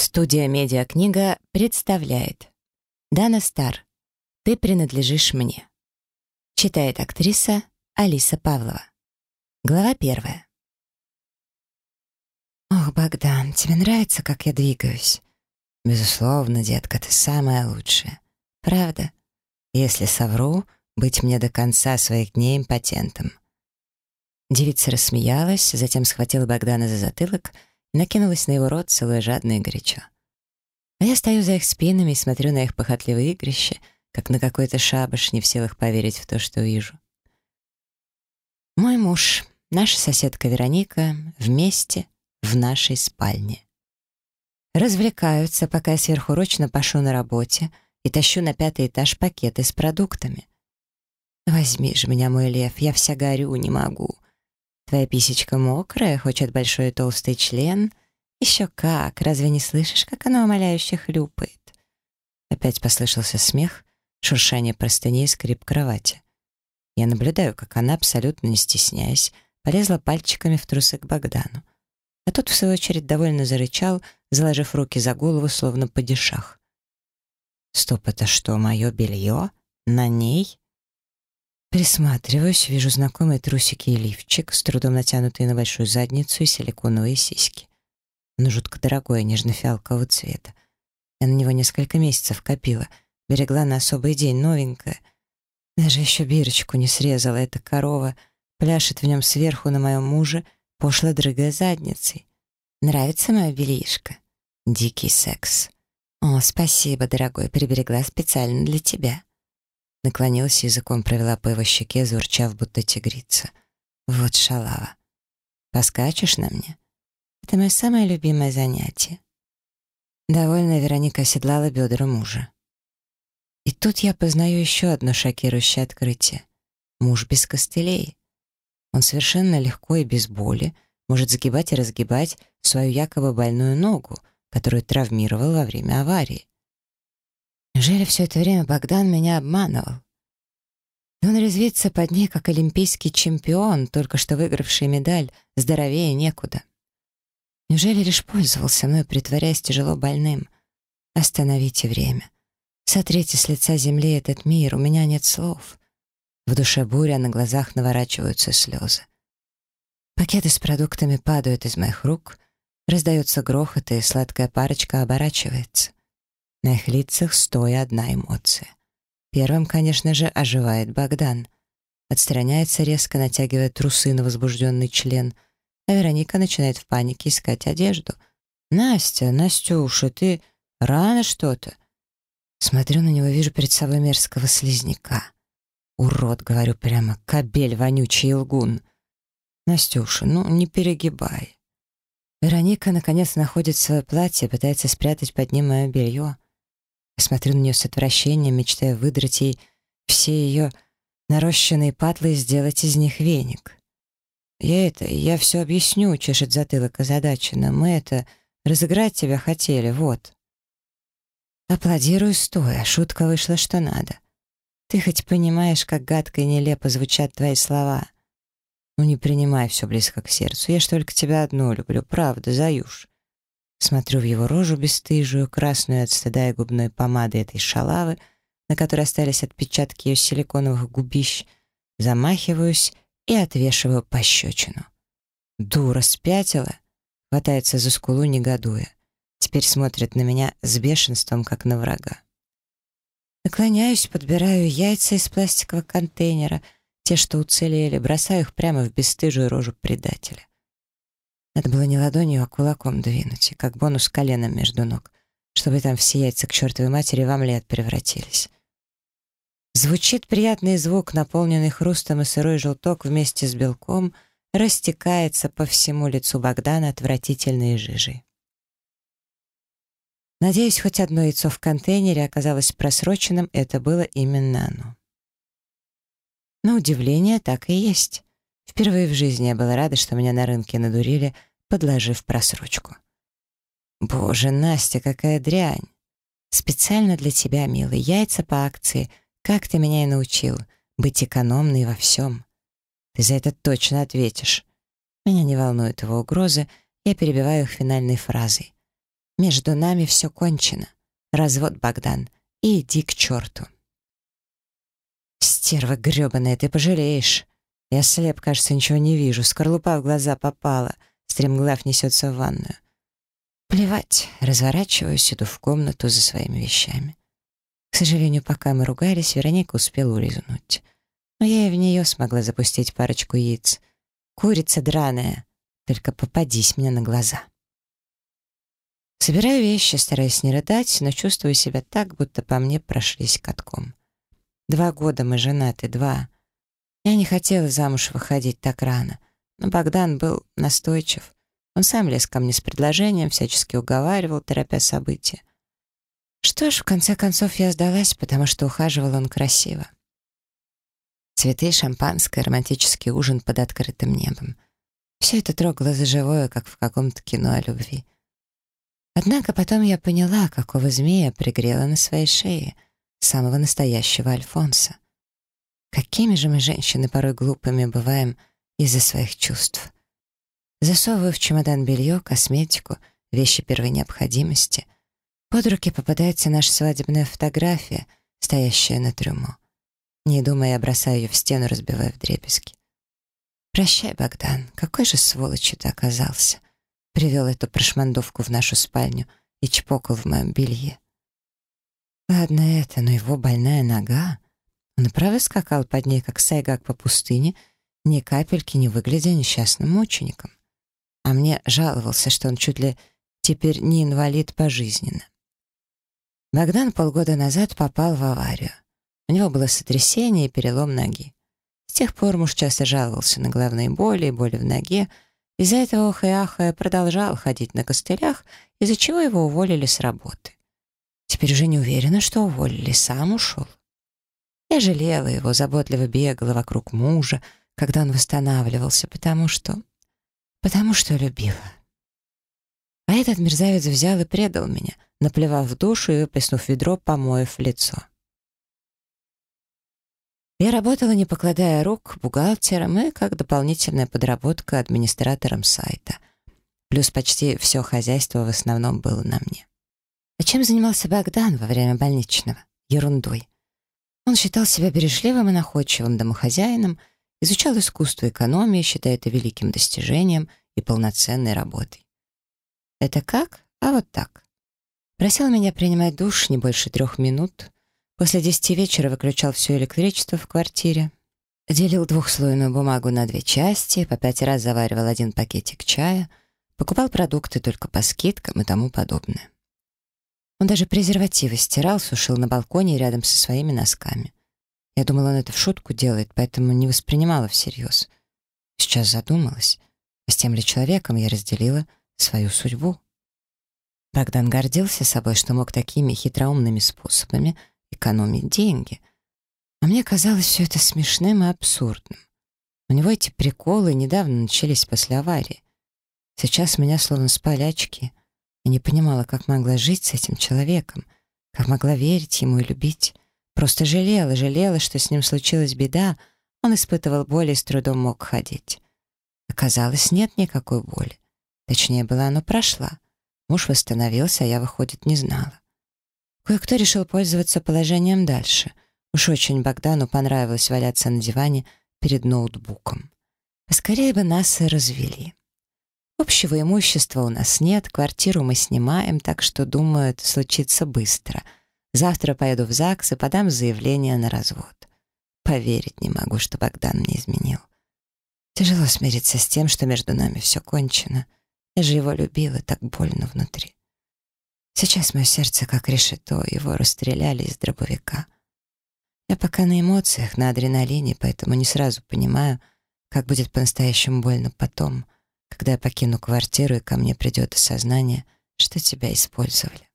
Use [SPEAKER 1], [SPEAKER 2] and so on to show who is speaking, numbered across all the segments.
[SPEAKER 1] Студия «Медиакнига» представляет Дана Стар «Ты принадлежишь мне». Читает актриса Алиса Павлова. Глава первая. «Ох, Богдан, тебе нравится, как я двигаюсь?» «Безусловно, детка, ты самая лучшая. Правда? Если совру, быть мне до конца своих дней импотентом». Девица рассмеялась, затем схватила Богдана за затылок накинулась на его рот, целуя жадно и горячо. А я стою за их спинами и смотрю на их похотливые игрища, как на какой-то шабаш, не в силах поверить в то, что вижу. Мой муж, наша соседка Вероника, вместе в нашей спальне. Развлекаются, пока я сверхурочно пашу на работе и тащу на пятый этаж пакеты с продуктами. Возьми же меня, мой лев, я вся горю, не могу. Твоя писечка мокрая, хочет большой толстый член. Еще как, разве не слышишь, как она умоляюще хлюпает? Опять послышался смех, шуршание простыней и скрип кровати. Я наблюдаю, как она, абсолютно не стесняясь, полезла пальчиками в трусы к Богдану. А тот, в свою очередь, довольно зарычал, заложив руки за голову, словно падишах. «Стоп, это что, мое белье? На ней?» Присматриваюсь, вижу знакомые трусики и лифчик, с трудом натянутые на большую задницу и силиконовые сиськи. Он жутко дорогой, нежно-фиалкового цвета. Я на него несколько месяцев копила, берегла на особый день, новенькое. Даже еще бирочку не срезала, эта корова пляшет в нем сверху на моем муже, пошло дрыгая задницей. Нравится моя бельишко? Дикий секс. О, спасибо, дорогой, приберегла специально для тебя. Наклонилась языком, провела по его щеке, заурчав, будто тигрица. Вот шалава. Поскачешь на мне? Это мое самое любимое занятие. Довольная Вероника оседлала бедра мужа. И тут я познаю еще одно шокирующее открытие. Муж без костылей. Он совершенно легко и без боли может загибать и разгибать свою якобы больную ногу, которую травмировал во время аварии. Неужели все это время Богдан меня обманывал? И он резвится под ней, как олимпийский чемпион, только что выигравший медаль, здоровее некуда. Неужели лишь пользовался мной, притворяясь тяжело больным? Остановите время. Сотрите с лица земли этот мир, у меня нет слов. В душе буря, на глазах наворачиваются слезы. Пакеты с продуктами падают из моих рук, раздается грохот, и сладкая парочка оборачивается. На их лицах стоя одна эмоция. Первым, конечно же, оживает Богдан. Отстраняется резко, натягивая трусы на возбужденный член, а Вероника начинает в панике искать одежду. «Настя, Настюша, ты рано что-то?» Смотрю на него, вижу перед собой мерзкого слизняка. «Урод», — говорю прямо, — «кобель вонючий лгун». «Настюша, ну не перегибай». Вероника, наконец, находит свое платье, пытается спрятать под ним мое белье. Я смотрю на нее с отвращением, мечтая выдрать ей все ее нарощенные патлы и сделать из них веник. «Я это, я все объясню», — чешет затылок озадаченно. «Мы это, разыграть тебя хотели, вот». Аплодирую стоя, шутка вышла что надо. Ты хоть понимаешь, как гадко и нелепо звучат твои слова? Ну не принимай все близко к сердцу, я ж только тебя одну люблю, правда, Заюш. Смотрю в его рожу бесстыжую, красную от стыда и губной помады этой шалавы, на которой остались отпечатки ее силиконовых губищ, замахиваюсь и отвешиваю пощечину. Дура спятила, хватается за скулу, негодуя. Теперь смотрит на меня с бешенством, как на врага. Наклоняюсь, подбираю яйца из пластикового контейнера, те, что уцелели, бросаю их прямо в бесстыжую рожу предателя. Надо было не ладонью, а кулаком двинуть, и как бонус коленом между ног, чтобы там все яйца к чертовой матери в омлет превратились. Звучит приятный звук, наполненный хрустом, и сырой желток вместе с белком растекается по всему лицу Богдана отвратительной жижей. Надеюсь, хоть одно яйцо в контейнере оказалось просроченным, это было именно оно. На удивление, так и есть. Впервые в жизни я была рада, что меня на рынке надурили, подложив просрочку. Боже, Настя, какая дрянь! Специально для тебя, милый, яйца по акции, как ты меня и научил, быть экономной во всем. Ты за это точно ответишь. Меня не волнуют его угрозы, я перебиваю их финальной фразой. Между нами все кончено. Развод, Богдан. И иди к черту. Стерва гребаная, ты пожалеешь. Я слеп, кажется, ничего не вижу. Скорлупа в глаза попала. Стремглав несется в ванную. Плевать, разворачиваюсь, иду в комнату за своими вещами. К сожалению, пока мы ругались, Вероника успела улизнуть. Но я и в нее смогла запустить парочку яиц. Курица драная, только попадись мне на глаза. Собираю вещи, стараясь не рыдать, но чувствую себя так, будто по мне прошлись катком. Два года мы женаты, два. Я не хотела замуж выходить так рано, но Богдан был настойчив. Он сам лез ко мне с предложением, всячески уговаривал, торопя события. Что ж, в конце концов я сдалась, потому что ухаживал он красиво. Цветы, шампанское, романтический ужин под открытым небом. Все это трогало за живое, как в каком-то кино о любви. Однако потом я поняла, какого змея пригрела на своей шее — самого настоящего Альфонса. Какими же мы, женщины, порой глупыми бываем из-за своих чувств. Засовываю в чемодан белье, косметику, вещи первой необходимости. Под руки попадается наша свадебная фотография, стоящая на трюмо. Не думая, я бросаю ее в стену, разбивая вдребезги. «Прощай, Богдан, какой же сволочью ты оказался!» Привел эту прошмандовку в нашу спальню и чпокал в моем белье. Ладно это, но его больная нога... Он и правда скакал под ней, как сайгак по пустыне, ни капельки не выглядя несчастным мучеником. А мне жаловался, что он чуть ли теперь не инвалид пожизненно. Богдан полгода назад попал в аварию. У него было сотрясение и перелом ноги. С тех пор муж часто жаловался на головные боли и боли в ноге, из-за этого ох и продолжал ходить на костылях, из-за чего его уволили с работы. Теперь уже не уверена, что уволили, сам ушел. Я жалела его, заботливо бегала вокруг мужа, когда он восстанавливался, потому что... потому что любила. А этот мерзавец взял и предал меня, наплевав в душу и выплеснув ведро, помоев лицо. Я работала, не покладая рук, бухгалтером и как дополнительная подработка администратором сайта. Плюс почти все хозяйство в основном было на мне. А чем занимался Богдан во время больничного? Ерундой. Он считал себя бережливым и находчивым домохозяином, изучал искусство экономии, считая это великим достижением и полноценной работой. Это как? А вот так. Просил меня принимать душ не больше трех минут. После десяти вечера выключал все электричество в квартире. Делил двухслойную бумагу на две части, по пять раз заваривал один пакетик чая, покупал продукты только по скидкам и тому подобное. Он даже презервативы стирал, сушил на балконе рядом со своими носками. Я думала, он это в шутку делает, поэтому не воспринимала всерьез. Сейчас задумалась, а с тем ли человеком я разделила свою судьбу. Богдан гордился собой, что мог такими хитроумными способами экономить деньги. А мне казалось все это смешным и абсурдным. У него эти приколы недавно начались после аварии. Сейчас меня словно спали очки. Я не понимала, как могла жить с этим человеком, как могла верить ему и любить. Просто жалела, жалела, что с ним случилась беда, он испытывал боль и с трудом мог ходить. Оказалось, нет никакой боли. Точнее, была оно прошла. Муж восстановился, а я, выходит, не знала. Кое-кто решил пользоваться положением дальше. Уж очень Богдану понравилось валяться на диване перед ноутбуком. Поскорее бы нас и развели. Общего имущества у нас нет, квартиру мы снимаем, так что, думаю, это случится быстро. Завтра поеду в ЗАГС и подам заявление на развод. Поверить не могу, что Богдан мне изменил. Тяжело смириться с тем, что между нами все кончено. Я же его любила, так больно внутри. Сейчас мое сердце как решето, его расстреляли из дробовика. Я пока на эмоциях, на адреналине, поэтому не сразу понимаю, как будет по-настоящему больно потом — когда я покину квартиру и ко мне придет осознание, что тебя использовали.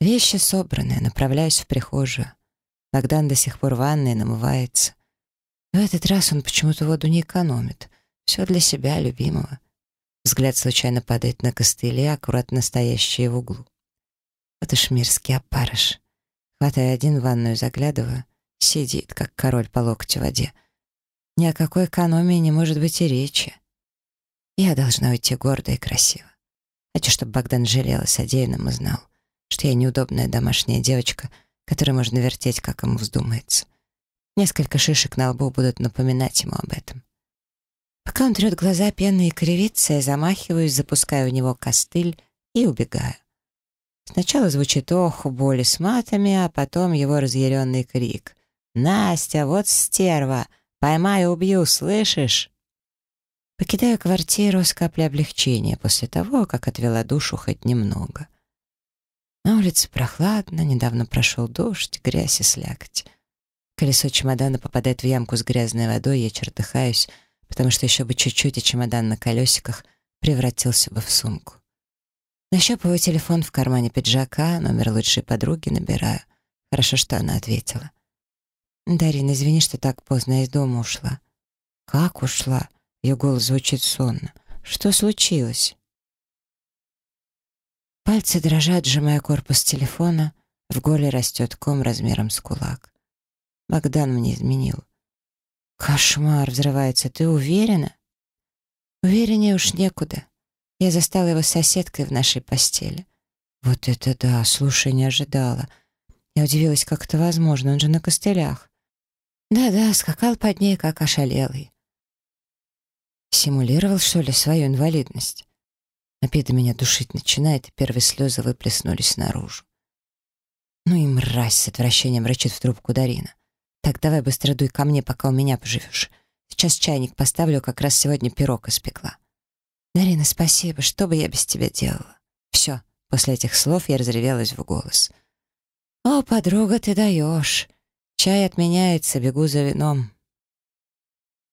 [SPEAKER 1] Вещи собраны, направляюсь в прихожую. Богдан до сих пор в ванной намывается. В этот раз он почему-то воду не экономит. Все для себя, любимого. Взгляд случайно падает на костыли, аккуратно стоящие в углу. Вот уж мирский опарыш. Хватая один в ванную, заглядываю. Сидит, как король по локте в воде. Ни о какой экономии не может быть и речи. Я должна уйти гордо и красиво. Хочу, чтобы Богдан жалел о содеянном и знал, что я неудобная домашняя девочка, которой можно вертеть, как ему вздумается. Несколько шишек на лбу будут напоминать ему об этом. Пока он трет глаза пеной и кривится, я замахиваюсь, запускаю в него костыль и убегаю. Сначала звучит ох, боли с матами, а потом его разъяренный крик. «Настя, вот стерва! Поймаю, убью, слышишь?» Покидаю квартиру с каплей облегчения после того, как отвела душу хоть немного. На улице прохладно, недавно прошел дождь, грязь и слякоть. Колесо чемодана попадает в ямку с грязной водой, я чертыхаюсь, потому что еще бы чуть-чуть и чемодан на колесиках превратился бы в сумку. Нащупываю телефон в кармане пиджака, номер лучшей подруги набираю. Хорошо, что она ответила. «Дарина, извини, что так поздно из дома ушла». «Как ушла?» Ее голос звучит сонно. «Что случилось?» Пальцы дрожат, сжимая корпус телефона. В горле растет ком размером с кулак. Богдан мне изменил. «Кошмар!» — взрывается. «Ты уверена?» «Увереннее уж некуда. Я застала его соседкой в нашей постели. Вот это да, слушай, не ожидала. Я удивилась, как это возможно, он же на костылях. Да-да, скакал под ней, как ошалелый. Симулировал, что ли, свою инвалидность? Обида меня душить начинает, и первые слезы выплеснулись наружу. Ну и мразь с отвращением рычит в трубку Дарина. Так, давай быстро дуй ко мне, пока у меня поживешь. Сейчас чайник поставлю, как раз сегодня пирог испекла. «Дарина, спасибо, что бы я без тебя делала?» «Все». После этих слов я разревелась в голос. «О, подруга, ты даешь. Чай отменяется, бегу за вином.